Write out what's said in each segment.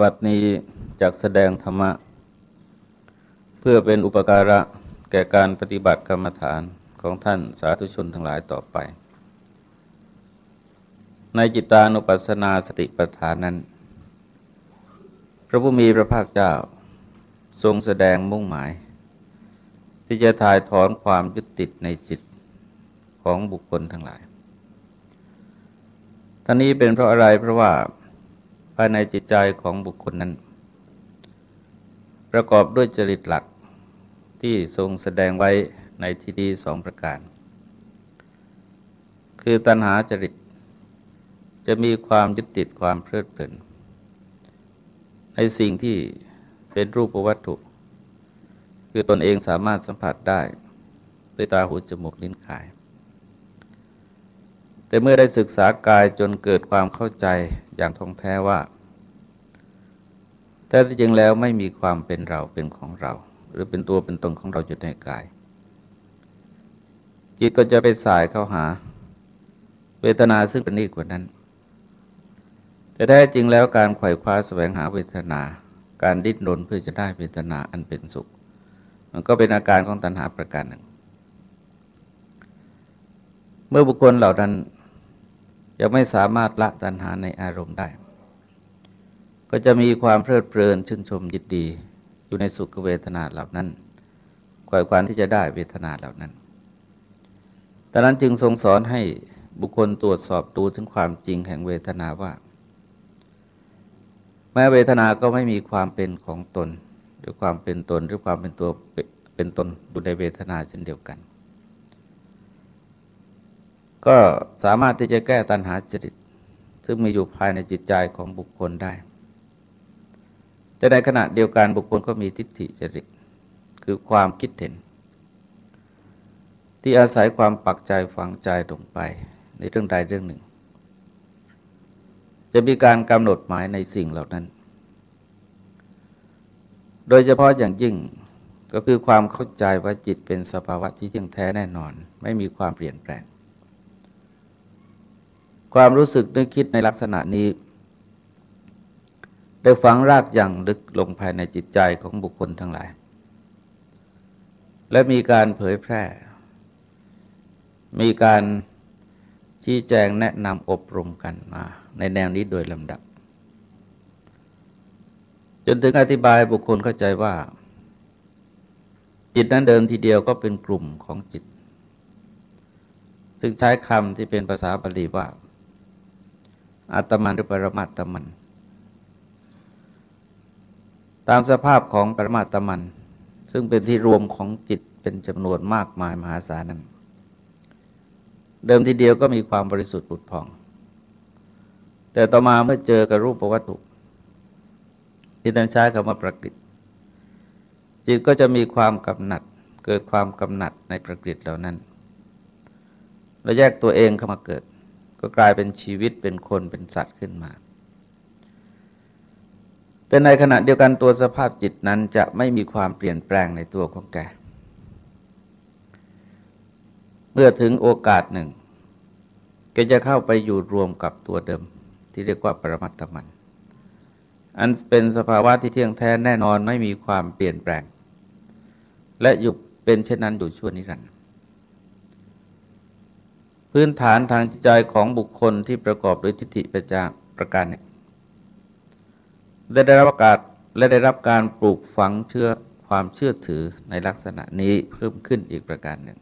วัดนี้จากแสดงธรรมะ เพื่อเป็นอุปการะแก่การปฏิบัติกรรมฐานของท่านสาธุชนทั้งหลายต่อไป ในจิตานุปัสสนาสติปัฏฐานนั้น พระผู้มีพระภาคเจ้าทรงแสดงมุ่งหมาย ที่จะถ่ายถอนความยึดติดในจิตของบุคคลทั้งหลายท่านนี้เป็นเพราะอะไรเพราะว่า ภายในจิตใจของบุคคลนั้น ประกอบด้วยจริตหลักที่ทรงแสดงไว้ในที่ดีสองประการ คือตัณหาจริตจะมีความยึดติดความเพลิดเพลิน ในสิ่งที่เป็นรูปวัตถุ คือตนเองสามารถสัมผัสได้ด้วยตาหูจมูกลิ้นกาย แต่เมื่อได้ศึกษากายจนเกิดความเข้าใจอย่างท่องแท้ว่า แต่จริงแล้วไม่มีความเป็นเราเป็นของเรา หรือเป็นตัวเป็นตนของเราอยู่ในกาย จิตก็จะไปสายเข้าหา เวทนาซึ่งเป็นนี่กว่านั้น แต่แท้จริงแล้วการไขว่คว้าแสวงหาเวทนา การดิ้นรนเพื่อจะได้เวทนาอันเป็นสุข มันก็เป็นอาการของตัณหาประการหนึ่ง เมื่อบุคคลเหล่านั้นยังไม่สามารถละตัณหาในอารมณ์ได้ ก็จะมีความเพลิดเพลินชื่นชมยินดี อยู่ในสุขเวทนาเหล่านั้นกว่าความที่จะได้เวทนาเหล่านั้นดังนั้นจึงทรงสอนให้บุคคลตรวจสอบดูถึงความจริงแห่งเวทนาว่า แม้เวทนาก็ไม่มีความเป็นของตน หรือความเป็นตนหรือความเป็นตัวเป็นตนอยู่ในเวทนาเช่นเดียวกัน ก็สามารถที่จะแก้ตัณหาจริต ซึ่งมีอยู่ภายในจิตใจของบุคคลได้ แต่ในขณะเดียวกันบุคคลก็มีทิฏฐิจริต คือความคิดเห็น ที่อาศัยความปักใจฝังใจลงไปในเรื่องใดเรื่องหนึ่ง จะมีการกำหนดหมายในสิ่งเหล่านั้น โดยเฉพาะอย่างยิ่งก็คือความเข้าใจว่าจิตเป็นสภาวะที่เที่ยงแท้แน่นอน ไม่มีความเปลี่ยนแปลง ความรู้สึกนึกคิดในลักษณะนี้ ได้ฝังรากอย่างลึกลงภายในจิตใจของบุคคลทั้งหลาย และมีการเผยแพร่ มีการชี้แจงแนะนำอบรมกันมา ในแนวนี้โดยลำดับ จนถึงอธิบายบุคคลเข้าใจว่า จิตนั้นเดิมทีเดียวก็เป็นกลุ่มของจิตซึ่งใช้คำที่เป็นภาษาบาลีว่า อัตมันหรือปรมาตมัน ตามสภาพของปรมาตมัน ซึ่งเป็นที่รวมของจิตเป็นจำนวนมากมายมหาศาลนั้น เดิมทีเดียวก็มีความบริสุทธิ์ปุดผ่อง แต่ต่อมาเมื่อเจอกับรูปวัตถุ ที่ท่านใช้คำว่าประกฤตจิตก็จะมีความกำหนัดเกิดความกำหนัดในประกฤตเหล่านั้นแล้วแยกตัวเองเข้ามาเกิด ก็กลายเป็นชีวิตเป็นคนเป็นสัตว์ขึ้นมา แต่ในขณะเดียวกันตัวสภาพจิตนั้นจะไม่มีความเปลี่ยนแปลงในตัวของแก เมื่อถึงโอกาสหนึ่งแกจะเข้าไปอยู่รวมกับตัวเดิมที่เรียกว่าปรมัตถมัน อันเป็นสภาวะที่เที่ยงแท้แน่นอนไม่มีความเปลี่ยนแปลง และอยู่เป็นเช่นนั้นอยู่ชั่วนิรันดร์ พื้นฐานทางจิตใจของบุคคลที่ประกอบด้วยทิฏฐิประจาประการเนี่ยได้ได้รับการและได้รับการปลูกฝังเชื่อความเชื่อถือในลักษณะนี้เพิ่มขึ้นอีกประการหนึ่ง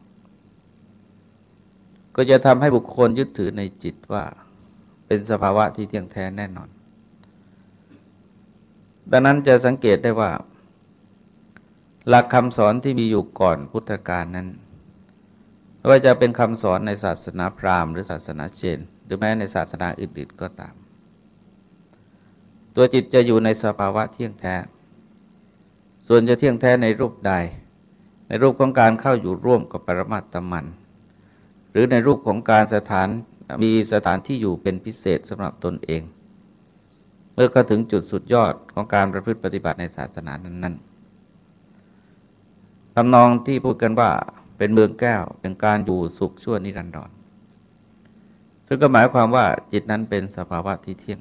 ก็จะทำให้บุคคลยึดถือในจิตว่าเป็นสภาวะที่เที่ยงแท้แน่นอน ดังนั้นจะสังเกตได้ว่า หลักคำสอนที่มีอยู่ก่อนพุทธกาลนั้น ไม่ว่าจะเป็นคำสอนในศาสนาพราหมณ์หรือศาสนาเชน หรือแม้ในศาสนาอื่นๆก็ตาม ตัวจิตจะอยู่ในสภาวะเที่ยงแท้ ส่วนจะเที่ยงแท้ในรูปใด ในรูปของการเข้าอยู่ร่วมกับปรมาตมัน หรือในรูปของการสถานมีสถานที่อยู่เป็นพิเศษสำหรับตนเอง เมื่อเข้าถึงจุดสุดยอดของการประพฤติปฏิบัติในศาสนานั้นๆทำนองที่พูดกันว่า เป็นเมืองแก้วเป็นการอยู่สุขชั่วนิรันดรซึ่งก็หมายความว่าจิตนั้นเป็นสภาวะที่เที่ยง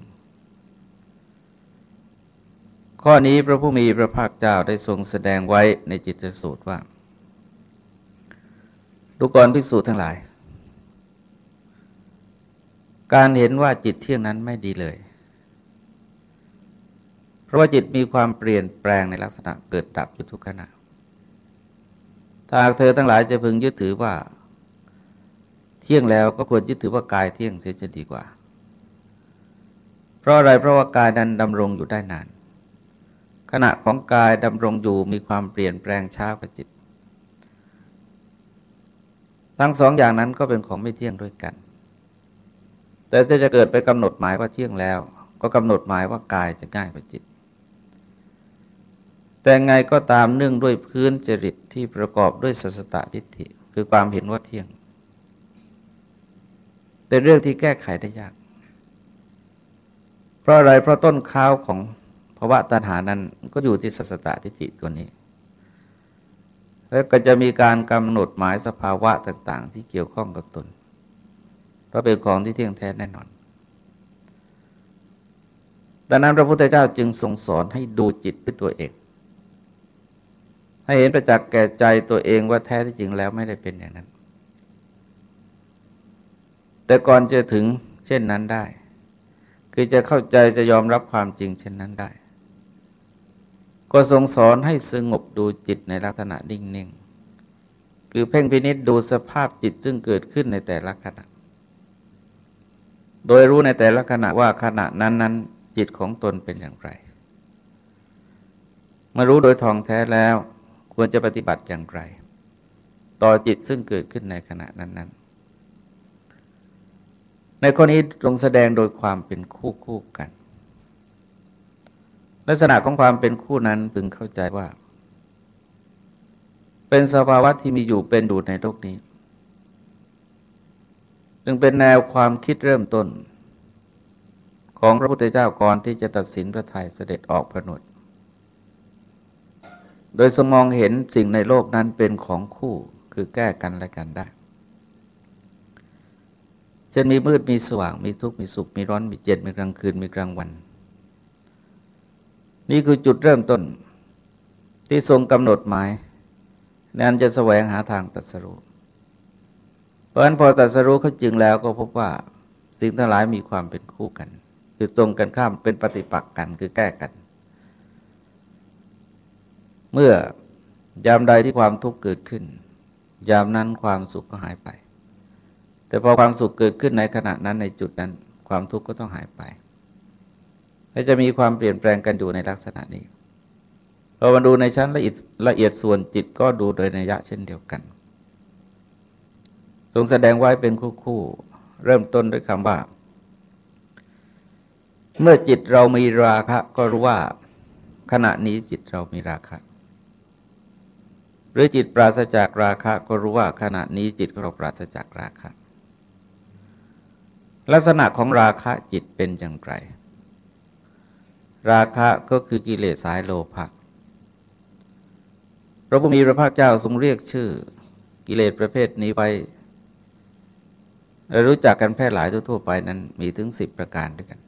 ข้อนี้พระผู้มีพระภาคเจ้าได้ทรงแสดงไว้ในจิตสูตรว่าดูกรภิกษุทั้งหลาย การเห็นว่าจิตเที่ยงนั้นไม่ดีเลย เพราะว่าจิตมีความเปลี่ยนแปลงในลักษณะเกิดดับอยู่ทุกขณะ ถ้าเธอทั้งหลายจะพึงยึดถือว่า เที่ยงแล้วก็ควรยึดถือว่ากายเที่ยงเสียจะดีกว่า เพราะอะไรเพราะว่ากายนั้นดำรงอยู่ได้นาน ขณะของกายดำรงอยู่มีความเปลี่ยนแปลงช้ากว่าจิต ทั้งสองอย่างนั้นก็เป็นของไม่เที่ยงด้วยกัน แต่ถ้าจะเกิดไปกำหนดหมายว่าเที่ยงแล้ว ก็กำหนดหมายว่ากายจะง่ายกว่าจิต แต่ไงก็ตามเนื่องด้วยพื้นจริตที่ประกอบด้วยสัสตทิฏฐิคือความเห็นว่าเที่ยง เป็นเรื่องที่แก้ไขได้ยาก เพราะอะไรเพราะต้นข้าวของภาวะตัณหานั้นก็อยู่ที่สัสตทิฏฐิตัวนี้ แล้วก็จะมีการกำหนดหมายสภาวะต่าง ๆ ที่เกี่ยวข้องกับตน เพราะเป็นของที่เที่ยงแท้แน่นอนดังนั้นพระพุทธเจ้าจึงทรงสอนให้ดูจิตด้วยตัวเอง ให้เห็นประจักษ์แก่ใจตัวเองว่าแท้ที่จริงแล้วไม่ได้เป็นอย่างนั้น แต่ก่อนจะถึงเช่นนั้นได้ คือจะเข้าใจจะยอมรับความจริงเช่นนั้นได้ ก็ทรงสอนให้สงบดูจิตในลักษณะนิ่งๆ คือเพ่งพินิษดูสภาพจิตซึ่งเกิดขึ้นในแต่ละขณะ โดยรู้ในแต่ละขณะว่าขณะนั้นๆจิตของตนเป็นอย่างไร มารู้โดยทองแท้แล้ว ควรจะปฏิบัติอย่างไร ต่อจิตซึ่งเกิดขึ้นในขณะนั้น ๆ ในข้อนี้ตรงแสดงโดยความเป็นคู่คู่กัน ลักษณะของความเป็นคู่นั้นพึงเข้าใจว่า เป็นสภาวะที่มีอยู่เป็นอยู่ในโลกนี้จึงเป็นแนวความคิดเริ่มต้น ของพระพุทธเจ้าก่อนที่จะตัดสินพระทัยเสด็จออกพระนวด โดยสมองเห็นสิ่งในโลกนั้นเป็นของคู่คือแก้กันและกันได้เช่นมีมืดมีสว่างมีทุกข์มีสุขมีร้อนมีเย็นมีกลางคืนมีกลางวัน นี่คือจุดเริ่มต้นที่ทรงกำหนดหมายนั้นจะแสวงหาทางตัดสรุเพราะฉะนั้นพอตัดสรุเขาจึงแล้วก็พบว่าสิ่งทั้งหลายมีความเป็นคู่กัน คือตรงกันข้ามเป็นปฏิปักษ์กันคือแก้กัน เมื่อยามใดที่ความทุกข์เกิดขึ้น ยามนั้นความสุขก็หายไป แต่พอความสุขเกิดขึ้นในขณะนั้นในจุดนั้น ความทุกข์ก็ต้องหายไปและจะมีความเปลี่ยนแปลงกันอยู่ในลักษณะนี้พอมาดูในชั้นละเอียดละเอียดส่วนจิตก็ดูโดยนัยยะเช่นเดียวกัน ทรงแสดงไว้เป็นคู่ๆเริ่มต้นด้วยคำว่า เมื่อจิตเรามีราคะ ก็รู้ว่า ขณะนี้จิตเรามีราคะ หรือจิตปราศจากราคะก็รู้ว่าขณะนี้จิตเราปราศจากราคะ ลักษณะของราคะจิตเป็นอย่างไร ราคะก็คือกิเลสสายโลภะพระพุมีพระภาคเจ้าทรงเรียกชื่อ กิเลสประเภทนี้ไว้รู้จักกันแพร่หลายทั่วไปนั้นมีถึงสิบประการด้วยกัน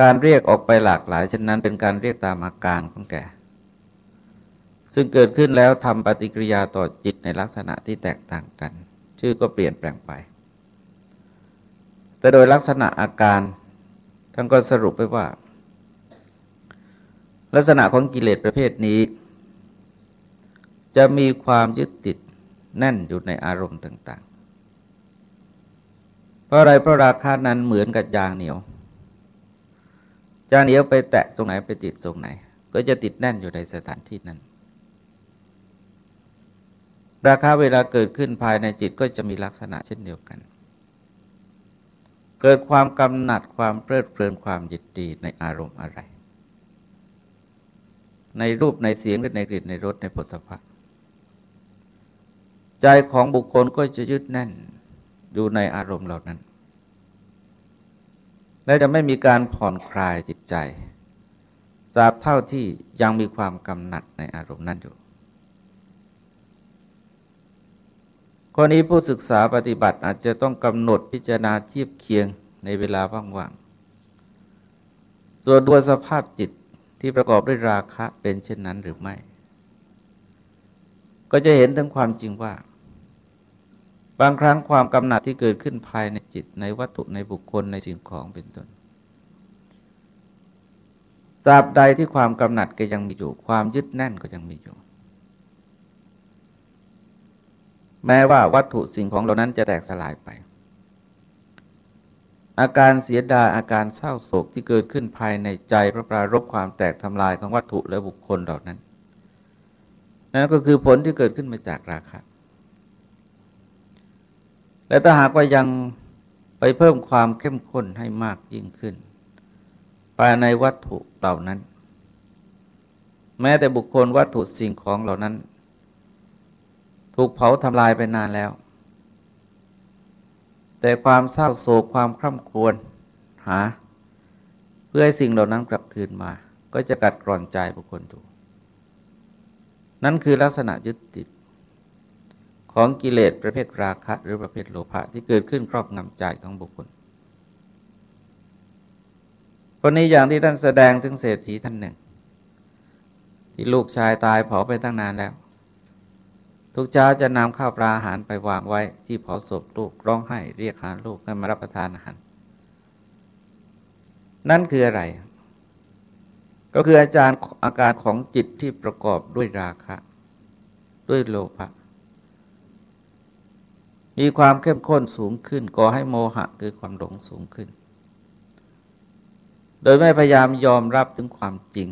การเรียกออกไปหลากหลายเช่นนั้นเป็นการเรียกตามอาการของแก่ ซึ่งเกิดขึ้นแล้วทำปฏิกิริยาต่อจิตในลักษณะที่แตกต่างกัน ชื่อก็เปลี่ยนแปลงไป แต่โดยลักษณะอาการท่านก็สรุปไปว่า ลักษณะของกิเลสประเภทนี้ จะมีความยึดติดแน่นอยู่ในอารมณ์ต่าง ๆ เพราะอะไรเพราะราคานั้นเหมือนกับยางเหนียว ยางเหนียวไปแตะตรงไหนไปติดตรงไหน ก็จะติดแน่นอยู่ในสถานที่นั้น ราคาเวลาเกิดขึ้นภายในจิตก็จะมีลักษณะเช่นเดียวกัน เกิดความกำหนัดความเพลิดเพลินความยินดีในอารมณ์อะไร ในรูปในเสียงหรือในกลิ่นในรสในผลิตภัณฑ์ใจของบุคคลก็จะยึดแน่นอยู่ในอารมณ์เหล่านั้น และจะไม่มีการผ่อนคลายจิตใจทราบเท่าที่ยังมีความกำหนัดในอารมณ์นั้นอยู่ ข้อนี้ผู้ศึกษาปฏิบัติอาจจะต้องกำหนดพิจารณาเทียบเคียงในเวลาว่างๆส่วนตัวสภาพจิตที่ประกอบด้วยราคะเป็นเช่นนั้นหรือไม่ ก็จะเห็นถึงความจริงว่า บางครั้งความกำหนัดที่เกิดขึ้นภายในจิตในวัตถุในบุคคลในสิ่งของเป็นต้นตราบใดที่ความกำหนัดก็ยังมีอยู่ ความยึดแน่นก็ยังมีอยู่ แม้ว่าวัตถุสิ่งของเหล่านั้นจะแตกสลายไป อาการเสียดายอาการเศร้าโศกที่เกิดขึ้นภายในใจพระปรารบความแตกทำลายของวัตถุและบุคคลเหล่านั้นนั่นก็คือผลที่เกิดขึ้นมาจากราคะและถ้าหากว่ายังไปเพิ่มความเข้มข้นให้มากยิ่งขึ้น ภายในวัตถุเหล่านั้น แม้แต่บุคคลวัตถุสิ่งของเหล่านั้น ถูกเผาทำลายไปนานแล้ว แต่ความเศร้าโศกความคร่ำครวญหา เพื่อให้สิ่งเหล่านั้นกลับคืนมา ก็จะกัดกร่อนใจบุคคลถูกนั่นคือลักษณะยึดติดของกิเลสประเภทราคะ หรือประเภทโลภะที่เกิดขึ้นครอบงำใจของบุคคลคนนี้อย่างที่ท่านแสดงถึงเศรษฐีท่านหนึ่ง ที่ลูกชายตายเผาไปตั้งนานแล้ว ทุกเช้าจะนำข้าวปลาอาหารไปวางไว้ ที่เผาศพลูกร้องไห้เรียกหาลูกให้มารับประทานอาหาร นั่นคืออะไร ก็คืออาจารย์อาการของจิตที่ประกอบด้วยราคะ ด้วยโลภะมีความเข้มข้นสูงขึ้นก่อให้โมหะคือความหลงสูงขึ้น โดยไม่พยายามยอมรับถึงความจริง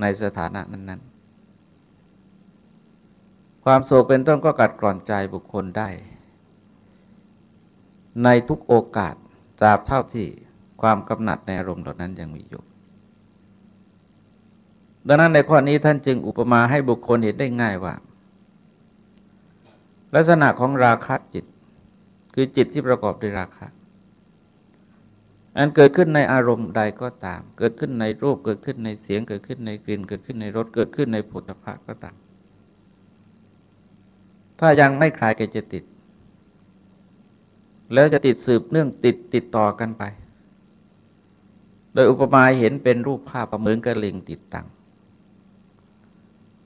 ในสถานะนั้นๆ ความโศกเป็นต้นก็กัดกร่อนใจบุคคลได้ ในทุกโอกาสตราบเท่าที่ความกำหนัดในอารมณ์เหล่านั้นยังมีอยู่ดังนั้นในข้อนี้ท่านจึงอุปมาให้บุคคลเห็นได้ง่ายว่า ลักษณะของราคะจิต คือจิตที่ประกอบด้วยราคะอันเกิดขึ้นในอารมณ์ใดก็ตาม เกิดขึ้นในรูปเกิดขึ้นในเสียงเกิดขึ้นในกลิ่น เกิดขึ้นในรสเกิดขึ้นในผลิภัณฑ์ก็ตาม ถ้ายังไม่คลายก็จะติด แล้วจะติดสืบเนื่องติดติดต่อกันไป โดยอุปมาเห็นเป็นรูปภาพประเหมือนกับลิงติดตัง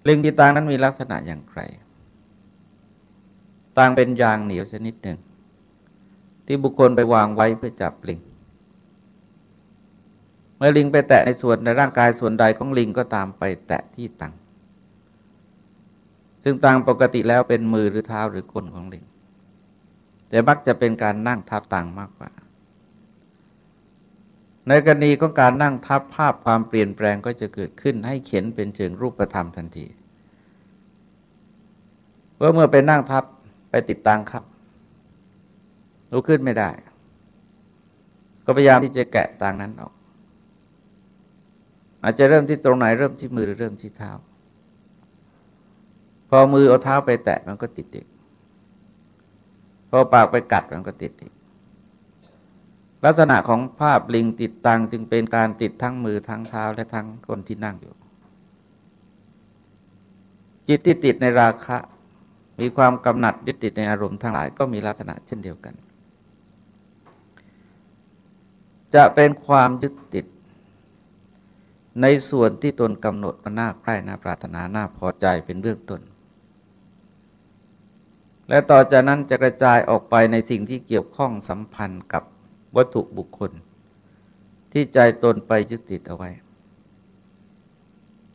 ลิงติดตังนั้นมีลักษณะอย่างไรตังเป็นยางเหนียวชนิดหนึ่ง ที่บุคคลไปวางไว้เพื่อจับลิงเมื่อลิงไปแตะในส่วนในร่างกายส่วนใดของลิงก็ตามไปแตะที่ตัง ซึ่งตังปกติแล้วเป็นมือหรือเท้าหรือก้นของลิง แต่มักจะเป็นการนั่งทับตังมากกว่า ในกรณีของการนั่งทับภาพความเปลี่ยนแปลงก็จะเกิดขึ้นให้เขียนเป็นเชิงรูปธรรมทันทีว่าเมื่อไปนั่งทับไปติดตังครับลุกขึ้นไม่ได้ ก็พยายามที่จะแกะตังนั้นออก อาจจะเริ่มที่ตรงไหนเริ่มที่มือหรือเริ่มที่เท้า พอมือเอาเท้าไปแตะมันก็ติดอีกพอปากไปกัดมันก็ติดอีกลักษณะของภาพลิงติดตังจึงเป็นการติดทั้งมือทั้งเท้าและทั้งคนที่นั่งอยู่ จิตที่ติดในราคะ มีความกำหนัดยึดติดในอารมณ์ทั้งหลายก็มีลักษณะเช่นเดียวกัน จะเป็นความยึดติด ในส่วนที่ตนกำหนดมาน่าใคร่น่าปรารถนาน่าพอใจเป็นเบื้องต้น และต่อจากนั้นจะกระจายออกไปในสิ่งที่เกี่ยวข้องสัมพันธ์กับวัตถุบุคคล ที่ใจตนไปยึดติดเอาไว้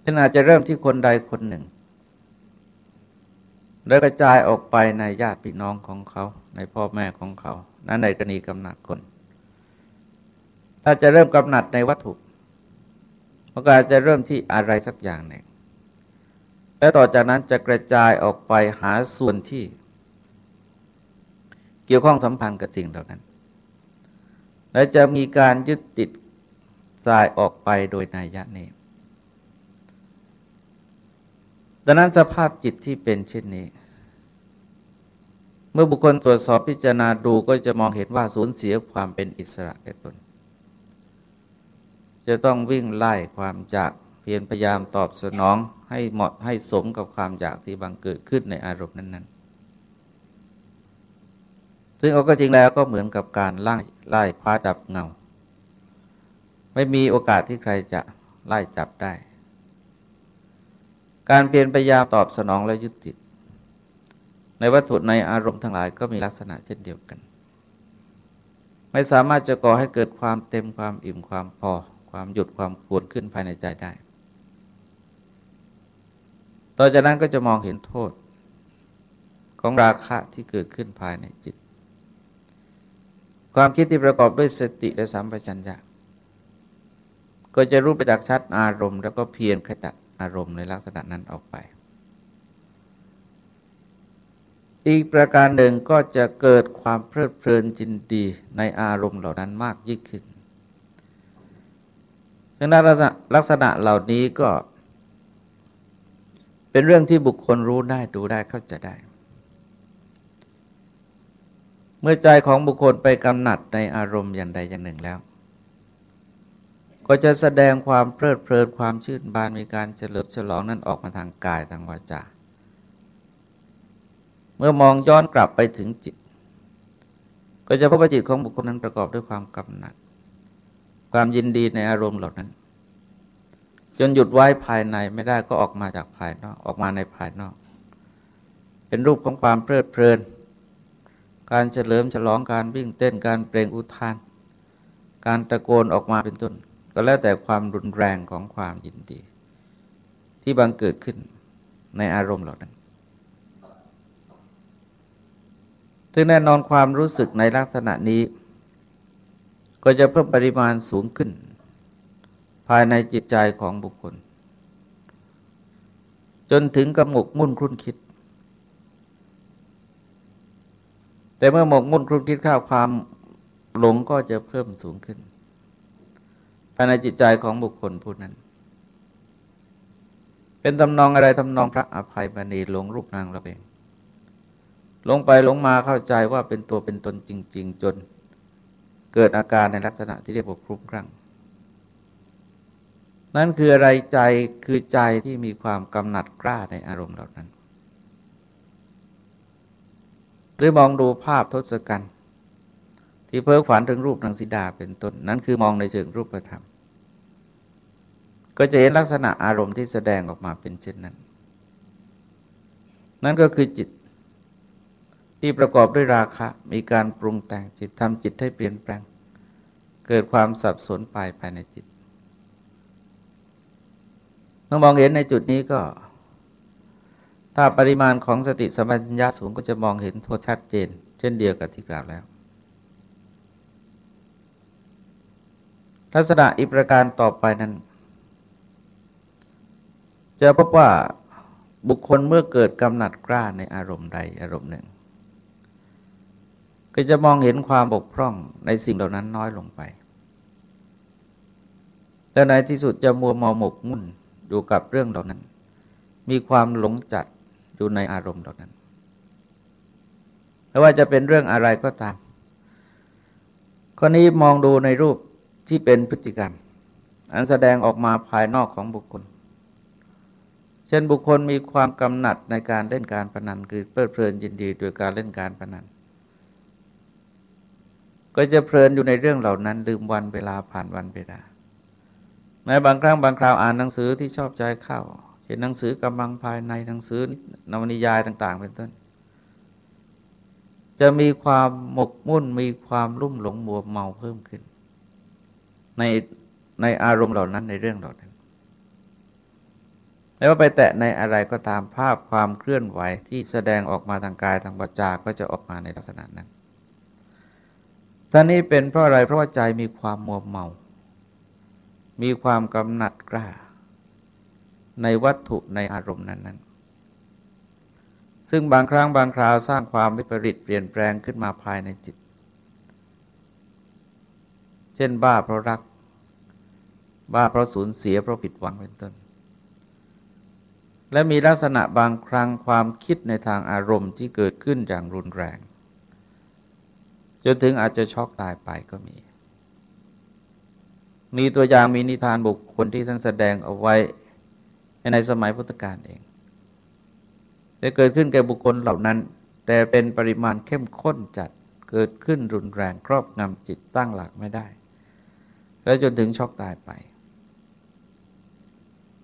ฉะนอาจจะเริ่มที่คนใดคนหนึ่ง แล้วกระจายออกไปในญาติพี่น้องของเขา ในพ่อแม่ของเขา นั้นในกรณีกำหนัดคน ถ้าจะเริ่มกำหนัดในวัตถุโอกาสจะเริ่มที่อะไรสักอย่างหนึ่ง แล้วต่อจากนั้นจะกระจายออกไปหาส่วนที่ เกี่ยวข้องสัมพันธ์กับสิ่งเหล่านั้น และจะมีการยึดติดสายออกไปโดยนัยยะนี้ดังนั้นสภาพจิตที่เป็นเช่นนี้ เมื่อบุคคลตรวจสอบพิจารณาดูก็จะมองเห็นว่าสูญเสียความเป็นอิสระแก่ตน จะต้องวิ่งไล่ความอยากเพียรพยายามตอบสนองให้เหมาะให้สมกับความอยากที่บังเกิดขึ้นในอารมณ์นั้น ๆ ซึ่งเอาก็จริงแล้วก็เหมือนกับการไล่ไล่คว้าจับเงา ไม่มีโอกาสที่ใครจะไล่จับได้ การเปลี่ยนไปยาตอบสนองและยึดติดในวัตถุในอารมณ์ทั้งหลายก็มีลักษณะเช่นเดียวกัน ไม่สามารถจะก่อให้เกิดความเต็มความอิ่มความพอ ความหยุดความควรขึ้นภายในใจได้ ต่อจากนั้นก็จะมองเห็นโทษ ของราคะที่เกิดขึ้นภายในจิต ความคิดที่ประกอบด้วยสติและสัมปชัญญะก็จะรู้ประจักษ์ชัดอารมณ์ แล้วก็เพียรขจัดอารมณ์ในลักษณะนั้นออกไป อีกประการหนึ่งก็จะเกิดความเพลิดเพลินจินดีในอารมณ์เหล่านั้นมากยิ่งขึ้น ซึ่งลักษณะเหล่านี้ก็เป็นเรื่องที่บุคคลรู้ได้ดูได้เข้าใจได้ เมื่อใจของบุคคลไปกำหนัดในอารมณ์อย่างใดอย่างหนึ่งแล้ว ก็จะแสดงความเพลิดเพลินความชื่นบานมีการเฉลิมฉลองนั้นออกมาทางกายทางวาจาเมื่อมองย้อนกลับไปถึงจิต ก็จะพบว่าจิตของบุคคลนั้นประกอบด้วยความกำหนัด ความยินดีในอารมณ์เหล่านั้น จนหยุดไว้ภายในไม่ได้ก็ออกมาจากภายนอกออกมาในภายนอก เป็นรูปของความเพลิดเพลิน การเฉลิมฉลองการวิ่งเต้นการเปล่งอุทาน การตะโกนออกมาเป็นต้น ก็แล้วแต่ความรุนแรงของความยินดี ที่บังเกิดขึ้นในอารมณ์เหล่านั้นซึ่งแน่นอนความรู้สึกในลักษณะนี้ ก็จะเพิ่มปริมาณสูงขึ้น ภายในจิตใจของบุคคล จนถึงกับหมกมุ่นครุ่นคิด แต่เมื่อหมกมุ่นครุ่นคิดข้าวความหลงก็จะเพิ่มสูงขึ้นภายในจิตใจของบุคคลผู้นั้น เป็นตำนองอะไรตำนองพระอภัยบณีหลงรูปนางเราเองหลงไปหลงมาเข้าใจว่าเป็นตัวเป็นตนจริง ๆ จนเกิดอาการในลักษณะที่เรียกว่าคลุ้มคลั่งนั่นคืออะไรใจคือใจที่มีความกำหนัดกล้าในอารมณ์เหล่านั้น หรือมองดูภาพทศกัณฐ์ที่เพ้อฝันถึงรูปนางสีดาเป็นต้น นั้นคือมองในเชิงรูปธรรม ก็จะเห็นลักษณะอารมณ์ที่แสดงออกมาเป็นเช่นนั้น นั่นก็คือจิตที่ประกอบด้วยราคะ มีการปรุงแต่งจิตทำจิตให้เปลี่ยนแปลง เกิดความสับสนไปภายในจิตเมื่อมองเห็นในจุดนี้ก็ ถ้าปริมาณของสติสัมัญญาสูงก็จะมองเห็นโทษชัดเจน เช่นเดียวกับที่กล่าวแล้ว ลักษณะอีกประการต่อไปนั้น จะพบว่าบุคคลเมื่อเกิดกำหนัดกล้าในอารมณ์ใดอารมณ์หนึ่ง ก็จะมองเห็นความบกพร่องในสิ่งเหล่านั้นน้อยลงไปและในที่สุดจะมัวเมาหมกมุ่นอยู่กับเรื่องเหล่านั้น มีความหลงจัด อยู่ในอารมณ์เหล่านั้นไม่ว่าจะเป็นเรื่องอะไรก็ตามข้อนี้มองดูในรูปที่เป็นพฤติกรรม อันแสดงออกมาภายนอกของบุคคล เช่นบุคคลมีความกำหนัดในการเล่นการพนันคือเพลิดเพลินยินดีโดยการเล่นการพนัน ก็จะเพลินอยู่ในเรื่องเหล่านั้น ลืมวันเวลาผ่านวันเวลาในบางครั้งบางคราวอ่านหนังสือที่ชอบใจเข้า เห็นหนังสือกำลังภายในหนังสือนวนิยายต่าง ๆ เป็นต้น จะมีความหมกมุ่นมีความลุ่มหลงมัวเมาเพิ่มขึ้น ในในอารมณ์เหล่านั้นในเรื่องเหล่านั้นไม่ว่าไปแตะในอะไรก็ตามภาพความเคลื่อนไหวที่แสดงออกมาทางกายทางวาจาก็จะออกมาในลักษณะนั้นท่านี้เป็นเพราะอะไรเพราะว่าใจมีความมัวเมา มีความกำหนัดกล้า ในวัตถุในอารมณ์นั้นๆ ซึ่งบางครั้งบางคราวสร้างความวิปริตเปลี่ยนแปลงขึ้นมาภายในจิต เช่นบ้าเพราะรัก บ้าเพราะสูญเสียเพราะผิดหวังเป็นต้น และมีลักษณะบางครั้งความคิดในทางอารมณ์ที่เกิดขึ้นอย่างรุนแรง จนถึงอาจจะช็อกตายไปก็มีมีตัวอย่างมีนิทานบุคคลที่ท่านแสดงเอาไว้ ในสมัยพุทธกาลเองได้เกิดขึ้นแก่บุคคลเหล่านั้น แต่เป็นปริมาณเข้มข้นจัดเกิดขึ้นรุนแรงครอบงำจิตตั้งหลักไม่ได้ แล้วจนถึงช็อกตายไป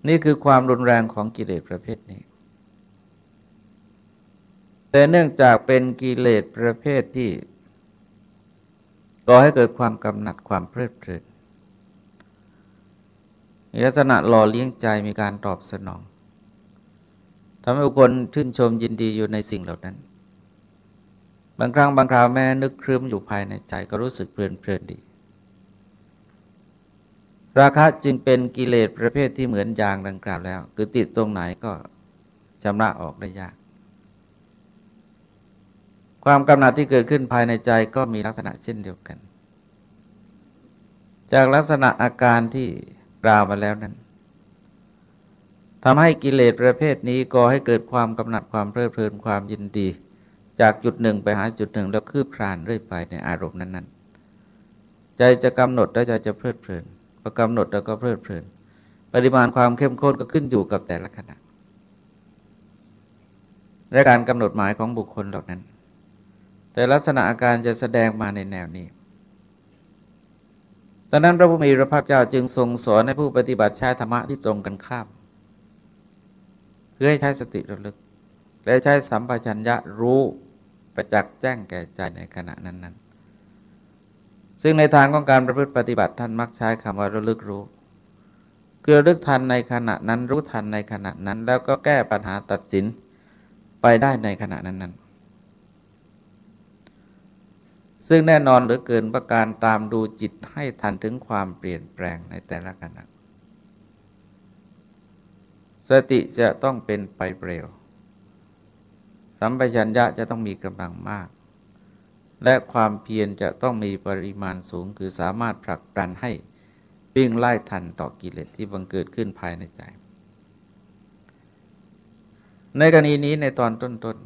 นี่คือความรุนแรงของกิเลสประเภทนี้ แต่เนื่องจากเป็นกิเลสประเภทที่ก่อให้เกิดความกำหนัดความเพลิดเพลิน มีลักษณะหล่อเลี้ยงใจมีการตอบสนองทำให้บุคคลชื่นชมยินดีอยู่ในสิ่งเหล่านั้น บางครั้งบางคราวแม้นึกครึ้มอยู่ภายในใจก็รู้สึกเพลินเพลินดี ราคะจึงเป็นกิเลสประเภทที่เหมือนยางดังกล่าวแล้ว คือติดตรงไหนก็ชำระออกได้ยาก ความกำหนัดที่เกิดขึ้นภายในใจก็มีลักษณะเช่นเดียวกัน จากลักษณะอาการที่ กล่าวมาแล้วนั้นทำให้กิเลสประเภทนี้ก่อให้เกิดความกำหนัดความเพลิดเพลินความยินดี จากจุดหนึ่งไปหาจุดหนึ่งแล้วคืบคลานเรื่อยไปในอารมณ์นั้น ๆ ใจจะกำหนดแล้วใจจะเพลิดเพลินพอกำหนดแล้วก็เพลิดเพลิน ปริมาณความเข้มข้นก็ขึ้นอยู่กับแต่ละขณะและการกำหนดหมายของบุคคลเหล่านั้น แต่ลักษณะอาการจะแสดงมาในแนวนี้ ตอนนั้นพระผู้มีพระภาคเจ้าจึงทรงสอนให้ผู้ปฏิบัติใช้ธรรมะที่ตรงกันข้าม เพื่อให้ใช้สติระลึก และใช้สัมปชัญญะรู้ประจักษ์แจ้งแก่ใจในขณะนั้นๆ ซึ่งในทางของการประพฤติปฏิบัติท่านมักใช้คำว่าระลึกรู้คือระลึกทันในขณะนั้นรู้ทันในขณะนั้น แล้วก็แก้ปัญหาตัดสินไปได้ในขณะนั้นๆ ซึ่งแน่นอนเหลือเกินประการตามดูจิตให้ทันถึงความเปลี่ยนแปลงในแต่ละขณะสติจะต้องเป็นไปเร็ว สัมปชัญญะจะต้องมีกำลังมาก และความเพียรจะต้องมีปริมาณสูง คือสามารถผลักดันให้วิ่งไล่ทันต่อกิเลสที่บังเกิดขึ้นภายในใจ ในกรณีนี้ในตอนต้น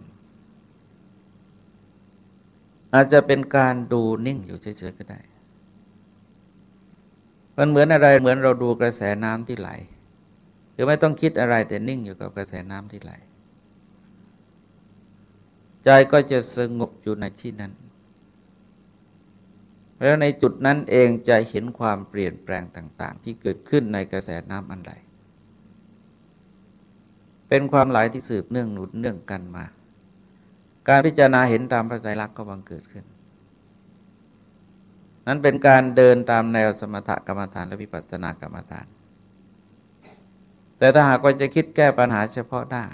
อาจจะเป็นการดูนิ่งอยู่เฉยๆก็ได้ มันเหมือนอะไรเหมือนเราดูกระแสน้ำที่ไหลคือไม่ต้องคิดอะไรแต่นิ่งอยู่กับกระแสน้ำที่ไหล ใจก็จะสงบอยู่ในที่นั้น แล้วในจุดนั้นเองจะเห็นความเปลี่ยนแปลงต่าง ๆ ที่เกิดขึ้นในกระแสน้ำอันใดเป็นความหลายที่สืบเนื่องหนุนเนื่องกันมา การพิจารณาเห็นตามพระไตรลักษณ์ก็บังเกิดขึ้น นั้นเป็นการเดินตามแนวสมถกรรมฐานและวิปัสสนากรรมฐาน แต่ถ้าหากว่าจะคิดแก้ปัญหาเฉพาะหน้า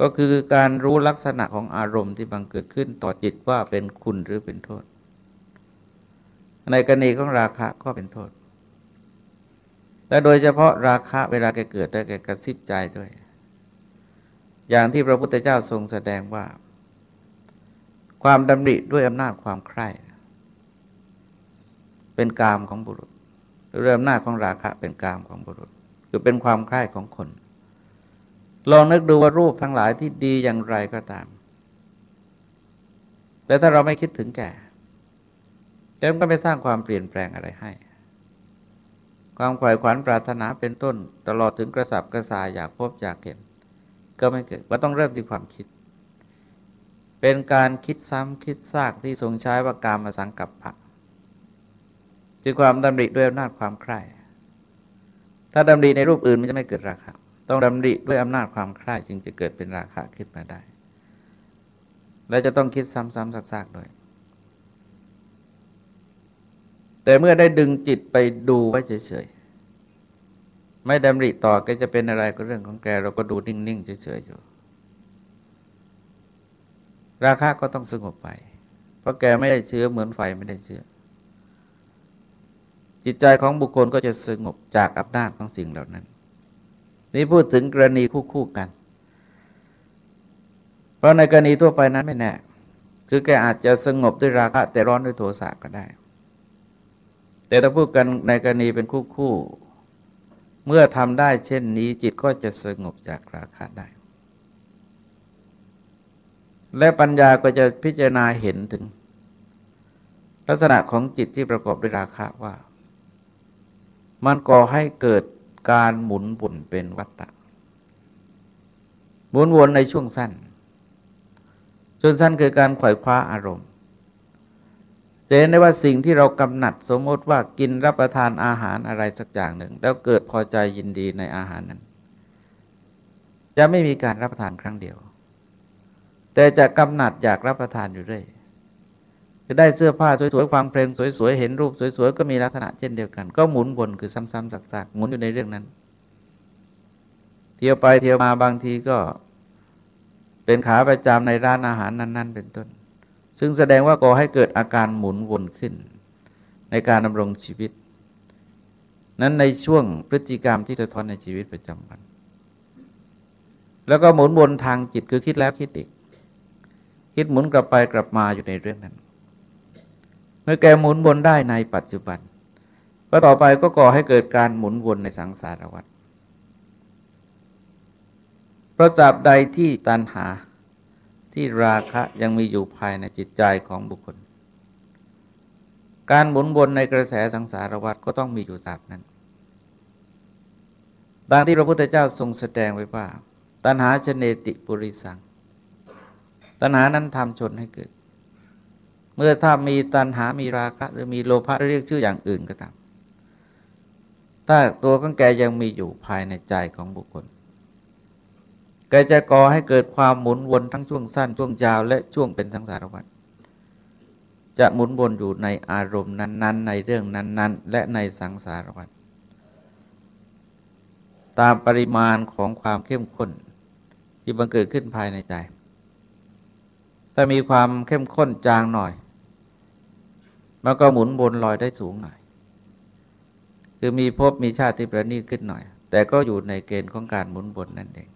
ก็คือการรู้ลักษณะของอารมณ์ที่บังเกิดขึ้นต่อจิตว่าเป็นคุณหรือเป็นโทษ ในกรณีของราคะก็เป็นโทษ แต่โดยเฉพาะราคะเวลาแกเกิดได้แกกระซิบใจด้วย อย่างที่พระพุทธเจ้าทรงแสดงว่า ความดำริด้วยอำนาจความใคร่ เป็นกามของบุรุษหรืออำนาจของราคะเป็นกามของบุรุษคือเป็นความใคร่ของคน ลองนึกดูว่ารูปทั้งหลายที่ดีอย่างไรก็ตาม แต่ถ้าเราไม่คิดถึงแก่แกก็ไม่สร้างความเปลี่ยนแปลงอะไรให้ ความขวายขวัญปรารถนาเป็นต้น ตลอดถึงกระสับกระส่ายอยากพบอยากเห็น ก็ไม่เกิดว่าต้องเริ่มที่ความคิด เป็นการคิดซ้ำคิดซากที่ทรงใช้ว่าการมาสังกับปะคือความดำริด้วยอำนาจความใคร่ถ้าดำริในรูปอื่นมันจะไม่เกิดราคะ ต้องดำริด้วยอำนาจความใคร่จึงจะเกิดเป็นราคะขึ้นมาได้ และจะต้องคิดซ้ำๆซากๆด้วยแต่เมื่อได้ดึงจิตไปดูไว้เฉยๆ ไม่ดำริต่อแกจะเป็นอะไรก็เรื่องของแก เราก็ดูนิ่งๆเฉยๆอยู่ ราคาก็ต้องสงบไป เพราะแกไม่ได้เชื้อเหมือนไฟไม่ได้เชื้อ จิตใจของบุคคลก็จะสงบจากอำนาจของสิ่งเหล่านั้น นี่พูดถึงกรณีคู่ๆกัน เพราะในกรณีทั่วไปนั้นไม่แน่คือแกอาจจะสงบด้วยราคะแต่ร้อนด้วยโทสะก็ได้ แต่ถ้าพูดกันในกรณีเป็นคู่ เมื่อทำได้เช่นนี้จิตก็จะสงบจากราคะได้ และปัญญาก็จะพิจารณาเห็นถึง ลักษณะของจิตที่ประกอบด้วยราคะว่า มันก่อให้เกิดการหมุนบุนเป็นวัตตะหมุนวนในช่วงสั้นช่วงสั้นคือการขวายคว้าอารมณ์ จะเห็นได้ว่าสิ่งที่เรากำหนัดสมมติว่ากินรับประทานอาหารอะไรสักอย่างหนึ่ง แล้วเกิดพอใจยินดีในอาหารนั้น จะไม่มีการรับประทานครั้งเดียว แต่จะกำหนัดอยากรับประทานอยู่เรื่อยจะได้เสื้อผ้าสวยๆฟังเพลงสวยๆเห็นรูปสวยๆก็มีลักษณะเช่นเดียวกัน ก็หมุนวนคือซ้ำๆซักๆหมุนอยู่ในเรื่องนั้น เที่ยวไปเที่ยวมาบางทีก็เป็นขาประจำในร้านอาหารนั้น ๆ เป็นต้น ซึ่งแสดงว่าก่อให้เกิดอาการหมุนวนขึ้น ในการดำรงชีวิต นั้นในช่วงพฤติกรรมที่สะท้อนในชีวิตประจำวัน แล้วก็หมุนวนทางจิตคือคิดแล้วคิดอีก คิดหมุนกลับไปกลับมาอยู่ในเรื่องนั้น เมื่อแกหมุนวนได้ในปัจจุบัน ก็ต่อไปก็ก่อให้เกิดการหมุนวนในสังสารวัฏเพราะจับใดที่ตัณหา ที่ราคะยังมีอยู่ภายในจิตใจของบุคคล การหมุนวนในกระแสสังสารวัฏก็ต้องมีอยู่ตราบนั้นดังที่พระพุทธเจ้าทรงแสดงไว้ว่า ตัณหาชเนติปุริสัง ตัณหานั้นทำชนให้เกิด เมื่อถ้ามีตัณหามีราคะหรือมีโลภะเรียกชื่ออย่างอื่นก็ตาม ถ้าตัวของแกยังมีอยู่ภายในใจของบุคคล ก็จะก่อให้เกิดความหมุนวนทั้งช่วงสั้นช่วงยาวและช่วงเป็นทั้งสารวัตรจะหมุนวนอยู่ในอารมณ์นั้น ๆ ในเรื่องนั้น ๆ และในสังสารวัตรตามปริมาณของความเข้มข้นที่บังเกิดขึ้นภายในใจ ถ้ามีความเข้มข้นจางหน่อย มันก็หมุนวนลอยได้สูงหน่อย คือมีภพมีชาติที่ประณีตขึ้นหน่อย แต่ก็อยู่ในเกณฑ์ของการหมุนวนนั่นเอง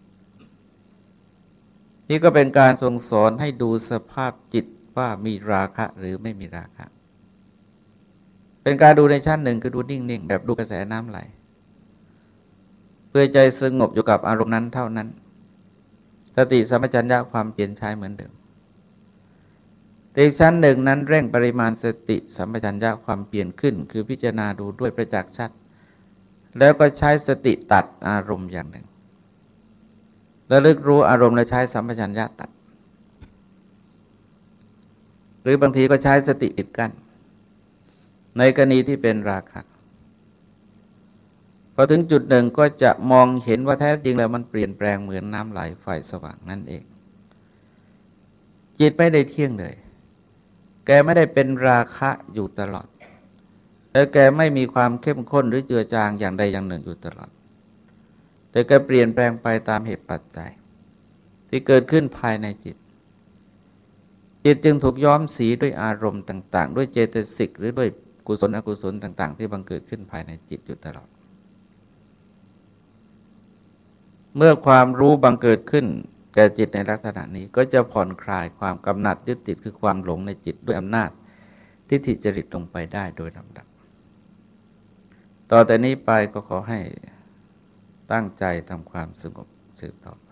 นี่ก็เป็นการทรงสอนให้ดูสภาพจิตว่ามีราคะหรือไม่มีราคะ เป็นการดูในชั้นหนึ่งคือดูนิ่งๆแบบดูกระแสน้ำไหล เพื่อใจสงบอยู่กับอารมณ์นั้นเท่านั้น สติสัมปชัญญะความเปลี่ยนใช้เหมือนเดิมแต่อีกชั้นหนึ่งนั้นเร่งปริมาณสติสัมปชัญญะความเปลี่ยนขึ้น คือพิจารณาดูด้วยประจักษ์ชัด แล้วก็ใช้สติตัดอารมณ์อย่างหนึ่ง ระลึกรู้อารมณ์และใช้สัมปชัญญะตัด หรือบางทีก็ใช้สติปิดกัน้นในกรณีที่เป็นราคะพอถึงจุดหนึ่งก็จะมองเห็นว่าแท้จริงแล้วมันเปลี่ยนแปลงเหมือนน้ำไหลไฟสว่างนั่นเอง จิตไม่ได้เที่ยงเลย แกไม่ได้เป็นราคะอยู่ตลอด และแกไม่มีความเข้มข้นหรือเจือจางอย่างใดอย่างหนึ่งอยู่ตลอด แต่ก็เปลี่ยนแปลงไปตามเหตุปัจจัย ที่เกิดขึ้นภายในจิต จิตจึงถูกย้อมสีด้วยอารมณ์ต่าง ๆ ด้วยเจตสิกหรือด้วยกุศลอกุศลต่าง ๆ ที่บังเกิดขึ้นภายในจิตอยู่ตลอด เมื่อความรู้บังเกิดขึ้นแก่จิตในลักษณะนี้ก็จะผ่อนคลายความกำหนัดยึดติดคือความหลงในจิตด้วยอำนาจที่ทิจริตลงไปได้โดยลำดับ ต่อแต่นี้ไปก็ขอให้ ตั้งใจทำความสงบสืบต่อ